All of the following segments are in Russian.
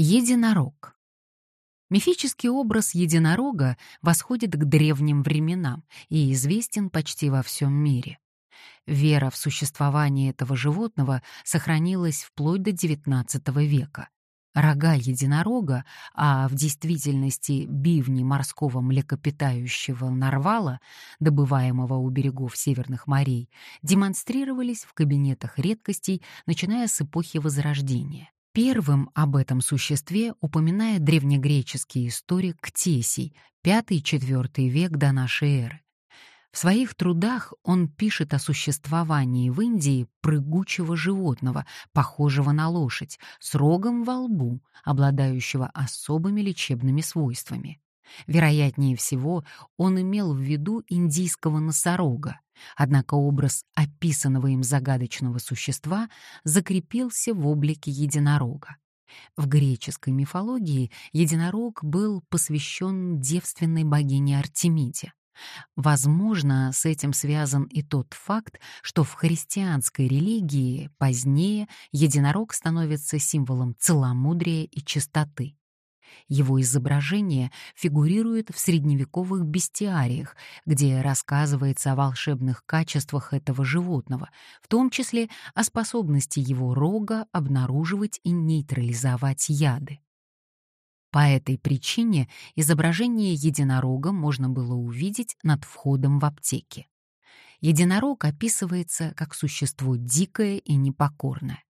Единорог. Мифический образ единорога восходит к древним временам и известен почти во всем мире. Вера в существование этого животного сохранилась вплоть до XIX века. Рога единорога, а в действительности бивни морского млекопитающего нарвала, добываемого у берегов северных морей, демонстрировались в кабинетах редкостей, начиная с эпохи Возрождения. Первым об этом существе упоминает древнегреческий историк Ктесий, V-IV век до нашей эры. В своих трудах он пишет о существовании в Индии прыгучего животного, похожего на лошадь, с рогом во лбу, обладающего особыми лечебными свойствами. Вероятнее всего, он имел в виду индийского носорога, однако образ описанного им загадочного существа закрепился в облике единорога. В греческой мифологии единорог был посвящен девственной богине Артемиде. Возможно, с этим связан и тот факт, что в христианской религии позднее единорог становится символом целомудрия и чистоты. Его изображение фигурирует в средневековых бестиариях, где рассказывается о волшебных качествах этого животного, в том числе о способности его рога обнаруживать и нейтрализовать яды. По этой причине изображение единорога можно было увидеть над входом в аптеки. Единорог описывается как существо дикое и непокорное.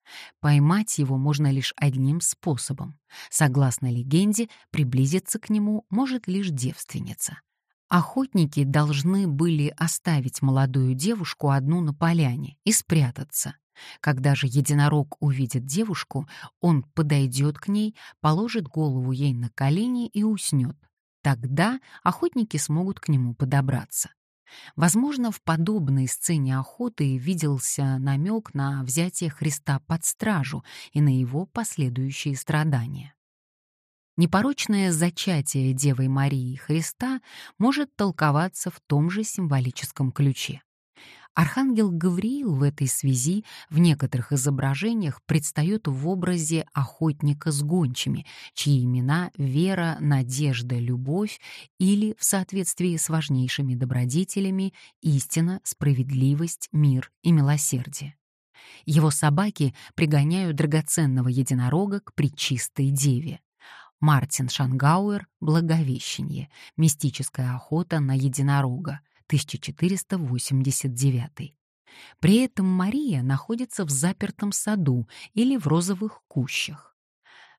Поймать его можно лишь одним способом. Согласно легенде, приблизиться к нему может лишь девственница. Охотники должны были оставить молодую девушку одну на поляне и спрятаться. Когда же единорог увидит девушку, он подойдет к ней, положит голову ей на колени и уснет. Тогда охотники смогут к нему подобраться. Возможно, в подобной сцене охоты виделся намек на взятие Христа под стражу и на его последующие страдания. Непорочное зачатие Девой Марии Христа может толковаться в том же символическом ключе. Архангел Гавриил в этой связи в некоторых изображениях предстает в образе охотника с гончими, чьи имена — вера, надежда, любовь или, в соответствии с важнейшими добродетелями, истина, справедливость, мир и милосердие. Его собаки пригоняют драгоценного единорога к причистой деве. Мартин Шангауэр «Благовещение. Мистическая охота на единорога», 1489. При этом Мария находится в запертом саду или в розовых кущах.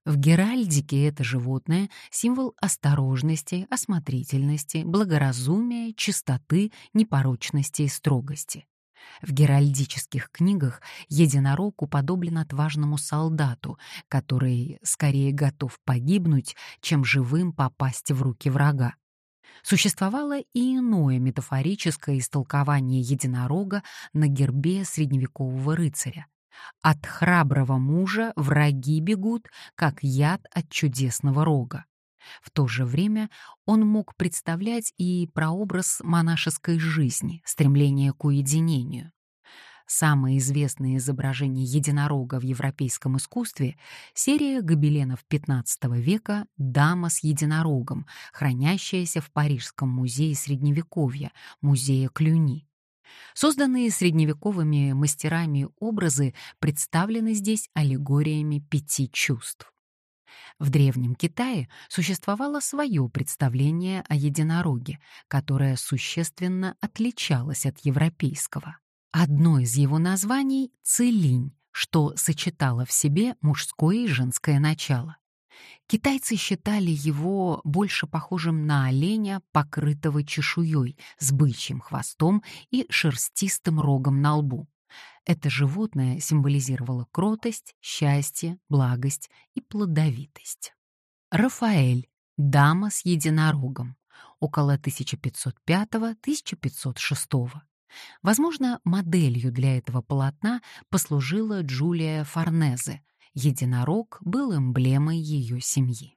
В геральдике это животное — символ осторожности, осмотрительности, благоразумия, чистоты, непорочности и строгости. В геральдических книгах единорог уподоблен отважному солдату, который скорее готов погибнуть, чем живым попасть в руки врага. Существовало и иное метафорическое истолкование единорога на гербе средневекового рыцаря. От храброго мужа враги бегут, как яд от чудесного рога. В то же время он мог представлять и прообраз монашеской жизни, стремление к уединению. Самое известное изображение единорога в европейском искусстве — серия гобеленов XV века «Дама с единорогом», хранящаяся в Парижском музее Средневековья, музее Клюни. Созданные средневековыми мастерами образы представлены здесь аллегориями пяти чувств. В Древнем Китае существовало свое представление о единороге, которое существенно отличалось от европейского. Одно из его названий — Целинь, что сочетало в себе мужское и женское начало. Китайцы считали его больше похожим на оленя, покрытого чешуей, с бычьим хвостом и шерстистым рогом на лбу. Это животное символизировало кротость, счастье, благость и плодовитость. Рафаэль, дама с единорогом, около 1505-1506 Возможно, моделью для этого полотна послужила Джулия Форнезе. Единорог был эмблемой ее семьи.